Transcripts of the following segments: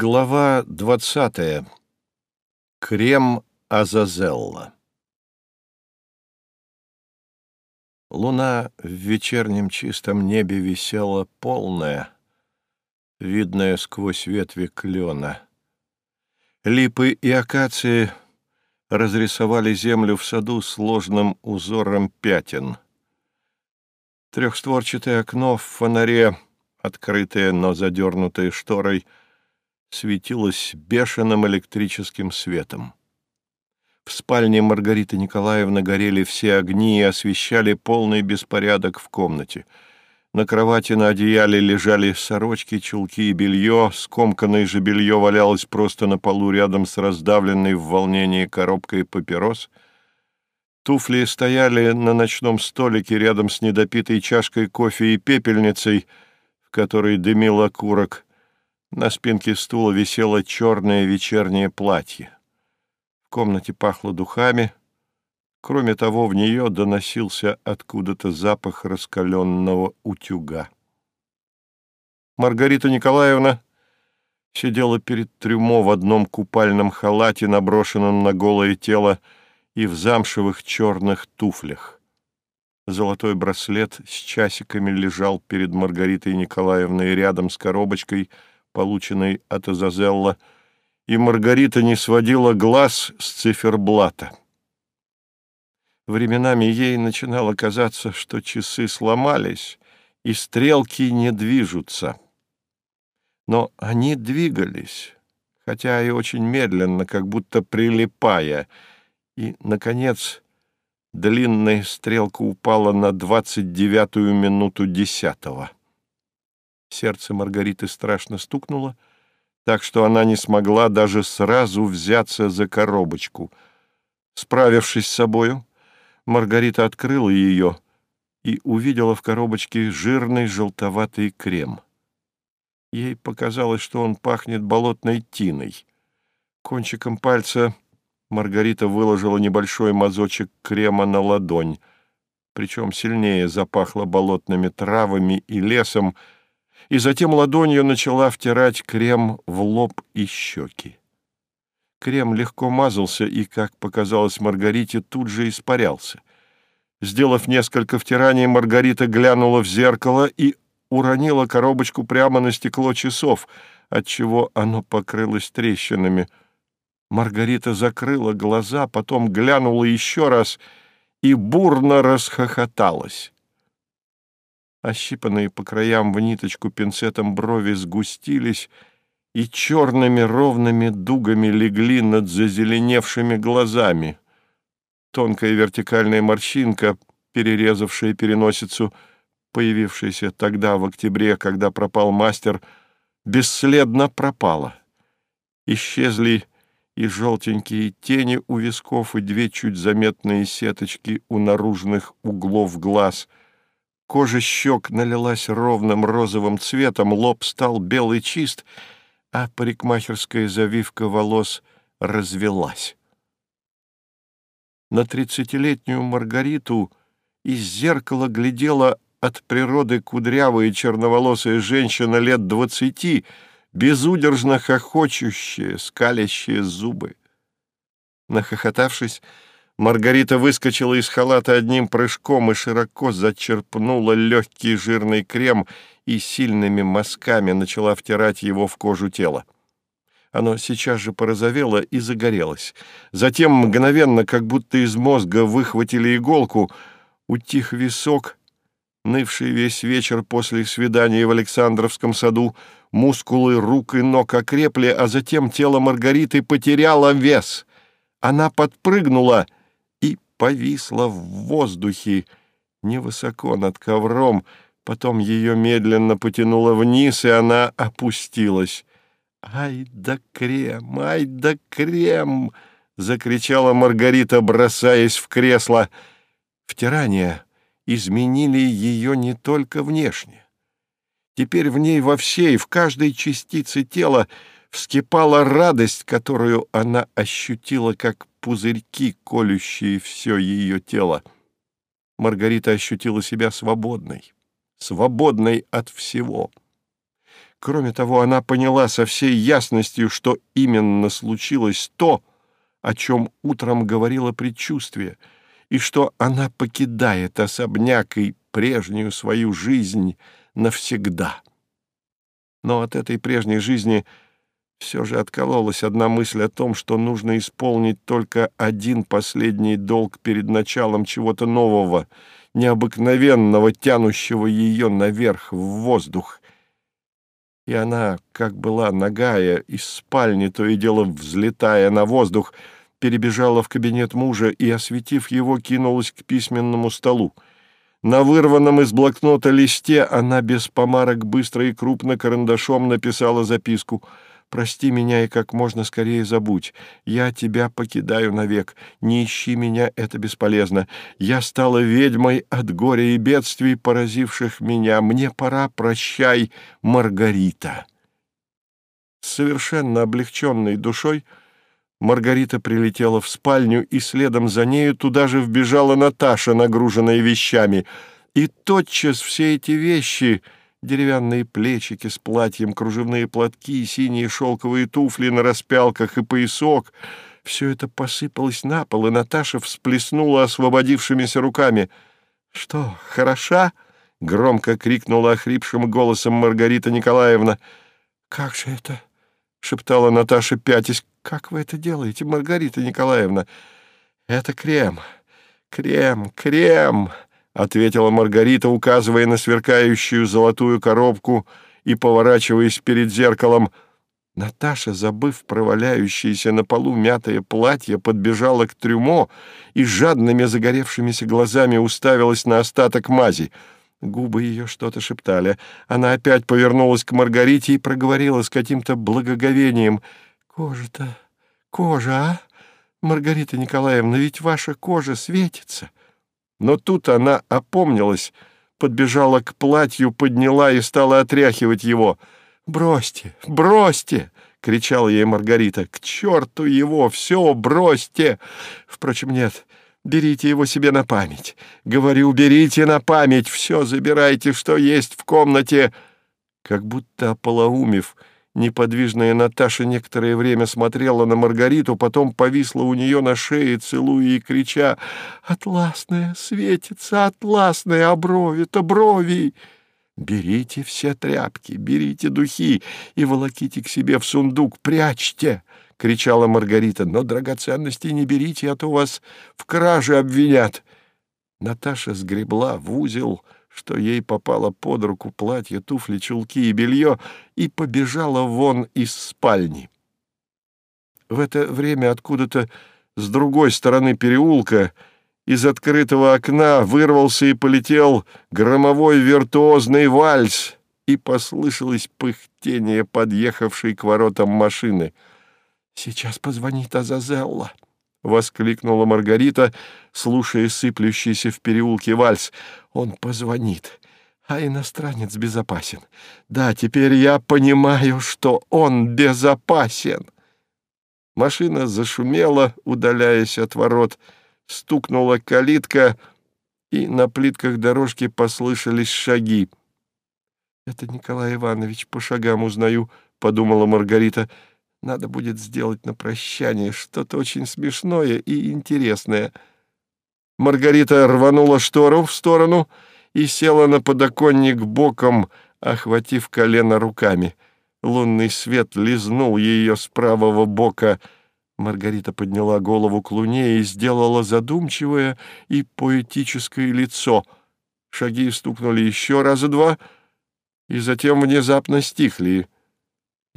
Глава двадцатая. Крем Азазелла. Луна в вечернем чистом небе висела полная, видная сквозь ветви клена. Липы и акации разрисовали землю в саду сложным узором пятен. Трехстворчатое окно в фонаре, открытое, но задернутое шторой — светилась бешеным электрическим светом. В спальне Маргариты Николаевны горели все огни и освещали полный беспорядок в комнате. На кровати на одеяле лежали сорочки, чулки и белье, скомканное же белье валялось просто на полу рядом с раздавленной в волнении коробкой папирос. Туфли стояли на ночном столике рядом с недопитой чашкой кофе и пепельницей, в которой дымил окурок — на спинке стула висело черное вечернее платье. В комнате пахло духами. Кроме того, в нее доносился откуда-то запах раскаленного утюга. Маргарита Николаевна сидела перед трюмо в одном купальном халате, наброшенном на голое тело, и в замшевых черных туфлях. Золотой браслет с часиками лежал перед Маргаритой Николаевной рядом с коробочкой — полученной от Азазелла, и Маргарита не сводила глаз с циферблата. Временами ей начинало казаться, что часы сломались, и стрелки не движутся. Но они двигались, хотя и очень медленно, как будто прилипая, и, наконец, длинная стрелка упала на двадцать девятую минуту десятого. Сердце Маргариты страшно стукнуло, так что она не смогла даже сразу взяться за коробочку. Справившись с собою, Маргарита открыла ее и увидела в коробочке жирный желтоватый крем. Ей показалось, что он пахнет болотной тиной. Кончиком пальца Маргарита выложила небольшой мазочек крема на ладонь, причем сильнее запахло болотными травами и лесом, и затем ладонью начала втирать крем в лоб и щеки. Крем легко мазался и, как показалось Маргарите, тут же испарялся. Сделав несколько втираний, Маргарита глянула в зеркало и уронила коробочку прямо на стекло часов, отчего оно покрылось трещинами. Маргарита закрыла глаза, потом глянула еще раз и бурно расхохоталась. Ощипанные по краям в ниточку пинцетом брови сгустились и черными ровными дугами легли над зазеленевшими глазами. Тонкая вертикальная морщинка, перерезавшая переносицу, появившаяся тогда, в октябре, когда пропал мастер, бесследно пропала. Исчезли и желтенькие тени у висков, и две чуть заметные сеточки у наружных углов глаз — Кожа щек налилась ровным розовым цветом, лоб стал белый чист, а парикмахерская завивка волос развелась. На тридцатилетнюю Маргариту из зеркала глядела от природы кудрявая черноволосая женщина лет двадцати, безудержно хохочущая, скалящая зубы. Нахохотавшись, Маргарита выскочила из халата одним прыжком и широко зачерпнула легкий жирный крем и сильными мазками начала втирать его в кожу тела. Оно сейчас же порозовело и загорелось. Затем мгновенно, как будто из мозга выхватили иголку, утих висок, нывший весь вечер после свидания в Александровском саду, мускулы рук и ног окрепли, а затем тело Маргариты потеряло вес. Она подпрыгнула — повисла в воздухе невысоко над ковром, потом ее медленно потянуло вниз, и она опустилась. «Ай да крем! Ай да крем!» — закричала Маргарита, бросаясь в кресло. Втирания изменили ее не только внешне. Теперь в ней во всей, в каждой частице тела вскипала радость, которую она ощутила как пузырьки, колющие все ее тело. Маргарита ощутила себя свободной, свободной от всего. Кроме того, она поняла со всей ясностью, что именно случилось то, о чем утром говорило предчувствие, и что она покидает особняк и прежнюю свою жизнь навсегда. Но от этой прежней жизни все же откололась одна мысль о том, что нужно исполнить только один последний долг перед началом чего-то нового, необыкновенного, тянущего ее наверх в воздух. И она, как была нагая, из спальни, то и дело взлетая на воздух, перебежала в кабинет мужа и, осветив его, кинулась к письменному столу. На вырванном из блокнота листе она без помарок быстро и крупно карандашом написала записку — Прости меня и как можно скорее забудь. Я тебя покидаю навек. Не ищи меня, это бесполезно. Я стала ведьмой от горя и бедствий, поразивших меня. Мне пора, прощай, Маргарита. совершенно облегченной душой Маргарита прилетела в спальню, и следом за нею туда же вбежала Наташа, нагруженная вещами. И тотчас все эти вещи деревянные плечики с платьем, кружевные платки, синие шелковые туфли на распялках и поясок. Все это посыпалось на пол, и Наташа всплеснула освободившимися руками. «Что, хороша?» — громко крикнула охрипшим голосом Маргарита Николаевна. «Как же это?» — шептала Наташа, пятясь. «Как вы это делаете, Маргарита Николаевна?» «Это крем, крем, крем!» Ответила Маргарита, указывая на сверкающую золотую коробку и поворачиваясь перед зеркалом. Наташа, забыв проваляющееся на полу мятое платье, подбежала к трюмо и жадными загоревшимися глазами уставилась на остаток мази. Губы ее что-то шептали. Она опять повернулась к Маргарите и проговорила с каким-то благоговением. «Кожа-то, кожа, а? Маргарита Николаевна, ведь ваша кожа светится». Но тут она опомнилась, подбежала к платью, подняла и стала отряхивать его. «Бросьте, бросьте!» — кричала ей Маргарита. «К черту его! Все, бросьте!» Впрочем, нет, берите его себе на память. Говорю, берите на память, все забирайте, что есть в комнате. Как будто ополоумев, Неподвижная Наташа некоторое время смотрела на Маргариту, потом повисла у нее на шее, целуя и крича «Атласная, светится, атласная, а брови-то брови!» «Берите все тряпки, берите духи и волоките к себе в сундук, прячьте!» — кричала Маргарита. «Но драгоценности не берите, а то вас в краже обвинят!» Наташа сгребла в узел — что ей попало под руку платье, туфли, чулки и белье, и побежала вон из спальни. В это время откуда-то с другой стороны переулка из открытого окна вырвался и полетел громовой виртуозный вальс, и послышалось пыхтение подъехавшей к воротам машины. «Сейчас позвонит Азазелла», — воскликнула Маргарита, слушая сыплющийся в переулке вальс. «Он позвонит, а иностранец безопасен. Да, теперь я понимаю, что он безопасен». Машина зашумела, удаляясь от ворот, стукнула калитка, и на плитках дорожки послышались шаги. «Это Николай Иванович, по шагам узнаю», — подумала Маргарита, — надо будет сделать на прощание что-то очень смешное и интересное. Маргарита рванула штору в сторону и села на подоконник боком, охватив колено руками. Лунный свет лизнул ее с правого бока. Маргарита подняла голову к луне и сделала задумчивое и поэтическое лицо. Шаги стукнули еще раза два, и затем внезапно стихли.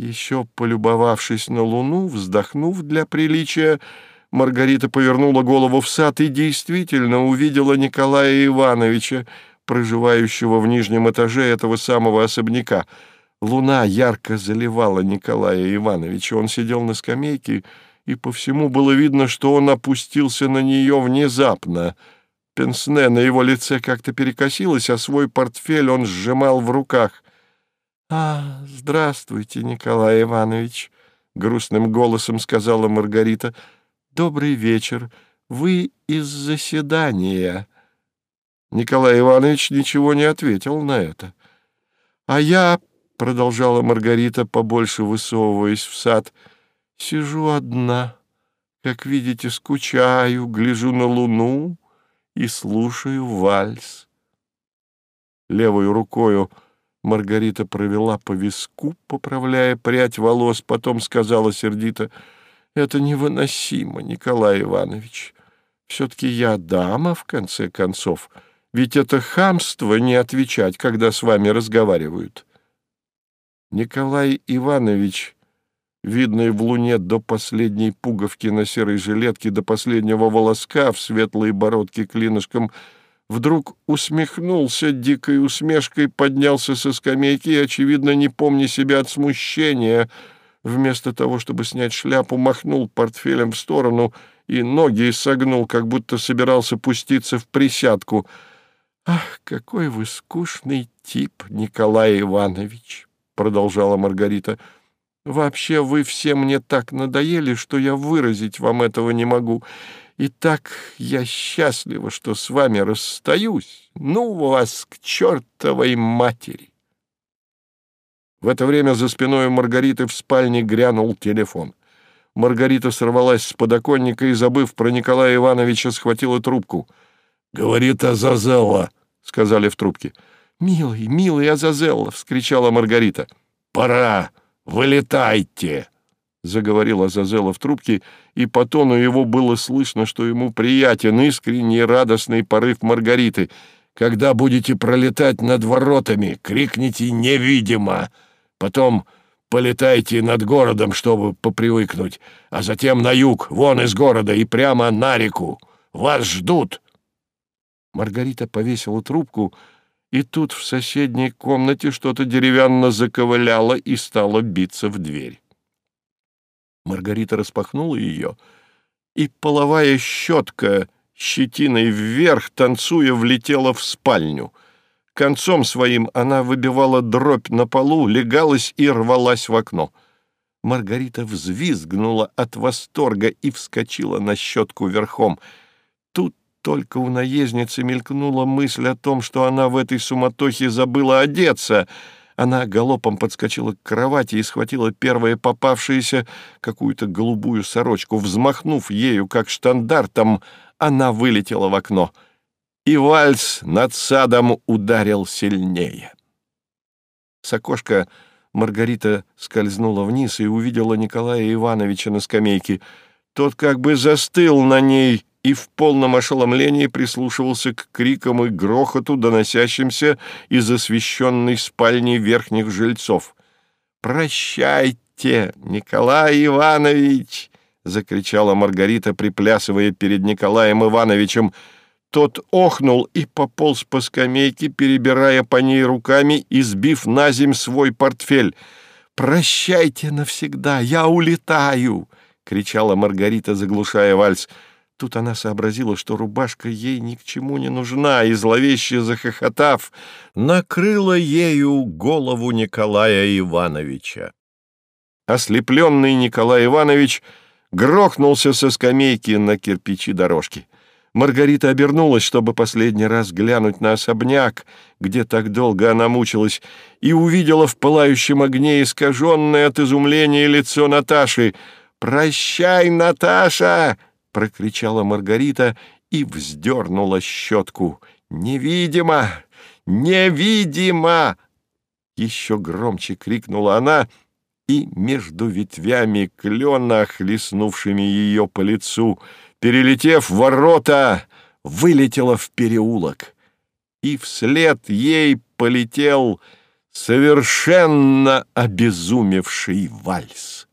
Еще полюбовавшись на луну, вздохнув для приличия, Маргарита повернула голову в сад и действительно увидела Николая Ивановича, проживающего в нижнем этаже этого самого особняка. Луна ярко заливала Николая Ивановича. Он сидел на скамейке, и по всему было видно, что он опустился на нее внезапно. Пенсне на его лице как-то перекосилось, а свой портфель он сжимал в руках. «А, здравствуйте, Николай Иванович», — грустным голосом сказала Маргарита. «Добрый вечер. Вы из заседания». Николай Иванович ничего не ответил на это. «А я продолжала Маргарита, побольше высовываясь в сад, — «сижу одна, как видите, скучаю, гляжу на луну и слушаю вальс». Левой рукою Маргарита провела по виску, поправляя прядь волос, потом сказала сердито, «Это невыносимо, Николай Иванович. Все-таки я дама, в конце концов, ведь это хамство не отвечать, когда с вами разговаривают». Николай Иванович, видный в луне до последней пуговки на серой жилетке, до последнего волоска в светлой бородке клинышком, вдруг усмехнулся дикой усмешкой, поднялся со скамейки и, очевидно, не помня себя от смущения, вместо того, чтобы снять шляпу, махнул портфелем в сторону и ноги согнул, как будто собирался пуститься в присядку. «Ах, какой вы скучный тип, Николай Иванович!» — продолжала Маргарита. «Вообще вы все мне так надоели, что я выразить вам этого не могу. И так я счастлива, что с вами расстаюсь. Ну вас к чертовой матери!» В это время за спиной Маргариты в спальне грянул телефон. Маргарита сорвалась с подоконника и, забыв про Николая Ивановича, схватила трубку. «Говорит Азазелла», — сказали в трубке. «Милый, милый Азазелла!» — вскричала Маргарита. «Пора! Вылетайте!» — заговорил Азазелла в трубке, и по тону его было слышно, что ему приятен искренний радостный порыв Маргариты. «Когда будете пролетать над воротами, крикните «невидимо!» Потом полетайте над городом, чтобы попривыкнуть, а затем на юг, вон из города и прямо на реку. Вас ждут!» Маргарита повесила трубку, — и тут в соседней комнате что-то деревянно заковыляло и стало биться в дверь. Маргарита распахнула ее, и половая щетка щетиной вверх, танцуя, влетела в спальню. Концом своим она выбивала дробь на полу, легалась и рвалась в окно. Маргарита взвизгнула от восторга и вскочила на щетку верхом. Тут только у наездницы мелькнула мысль о том, что она в этой суматохе забыла одеться. Она галопом подскочила к кровати и схватила первое попавшееся, какую-то голубую сорочку. Взмахнув ею, как штандартом, она вылетела в окно. И вальс над садом ударил сильнее. С окошка Маргарита скользнула вниз и увидела Николая Ивановича на скамейке. Тот как бы застыл на ней и в полном ошеломлении прислушивался к крикам и грохоту, доносящимся из освещенной спальни верхних жильцов. «Прощайте, Николай Иванович!» — закричала Маргарита, приплясывая перед Николаем Ивановичем. Тот охнул и пополз по скамейке, перебирая по ней руками и сбив на земь свой портфель. «Прощайте навсегда, я улетаю!» — кричала Маргарита, заглушая вальс. Тут она сообразила, что рубашка ей ни к чему не нужна, и, зловеще захохотав, накрыла ею голову Николая Ивановича. Ослепленный Николай Иванович грохнулся со скамейки на кирпичи дорожки. Маргарита обернулась, чтобы последний раз глянуть на особняк, где так долго она мучилась, и увидела в пылающем огне искаженное от изумления лицо Наташи. «Прощай, Наташа!» — прокричала Маргарита и вздернула щетку. «Невидимо! Невидимо!» Еще громче крикнула она, и между ветвями клена, хлестнувшими ее по лицу, перелетев ворота, вылетела в переулок. И вслед ей полетел совершенно обезумевший вальс.